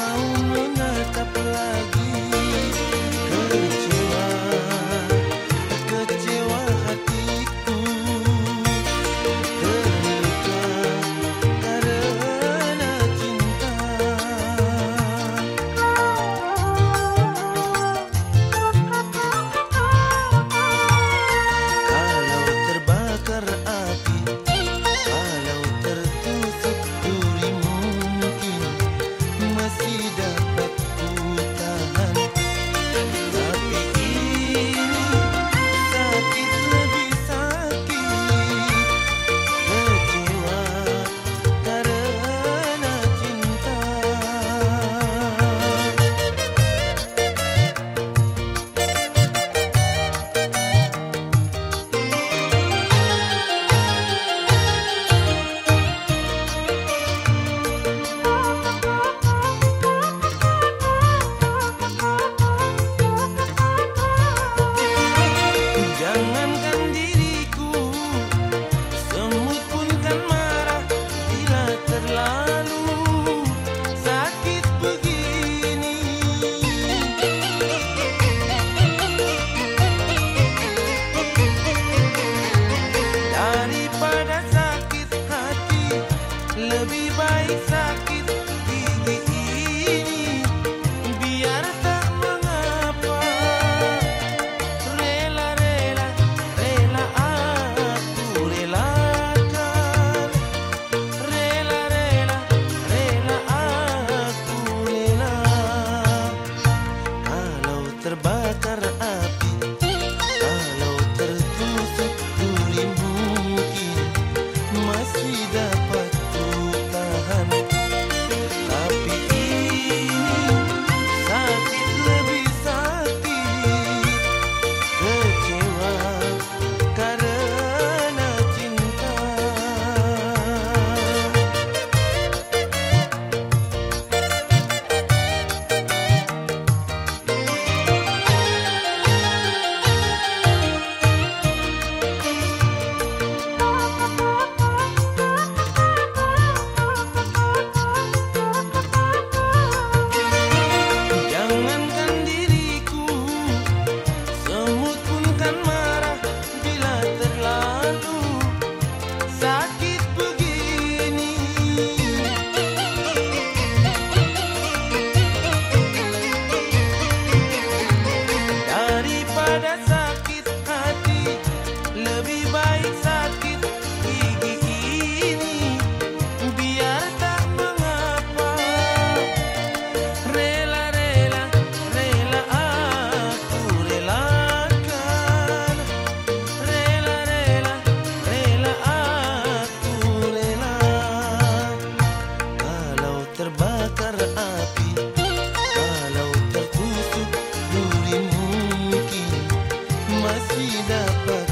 mão dapat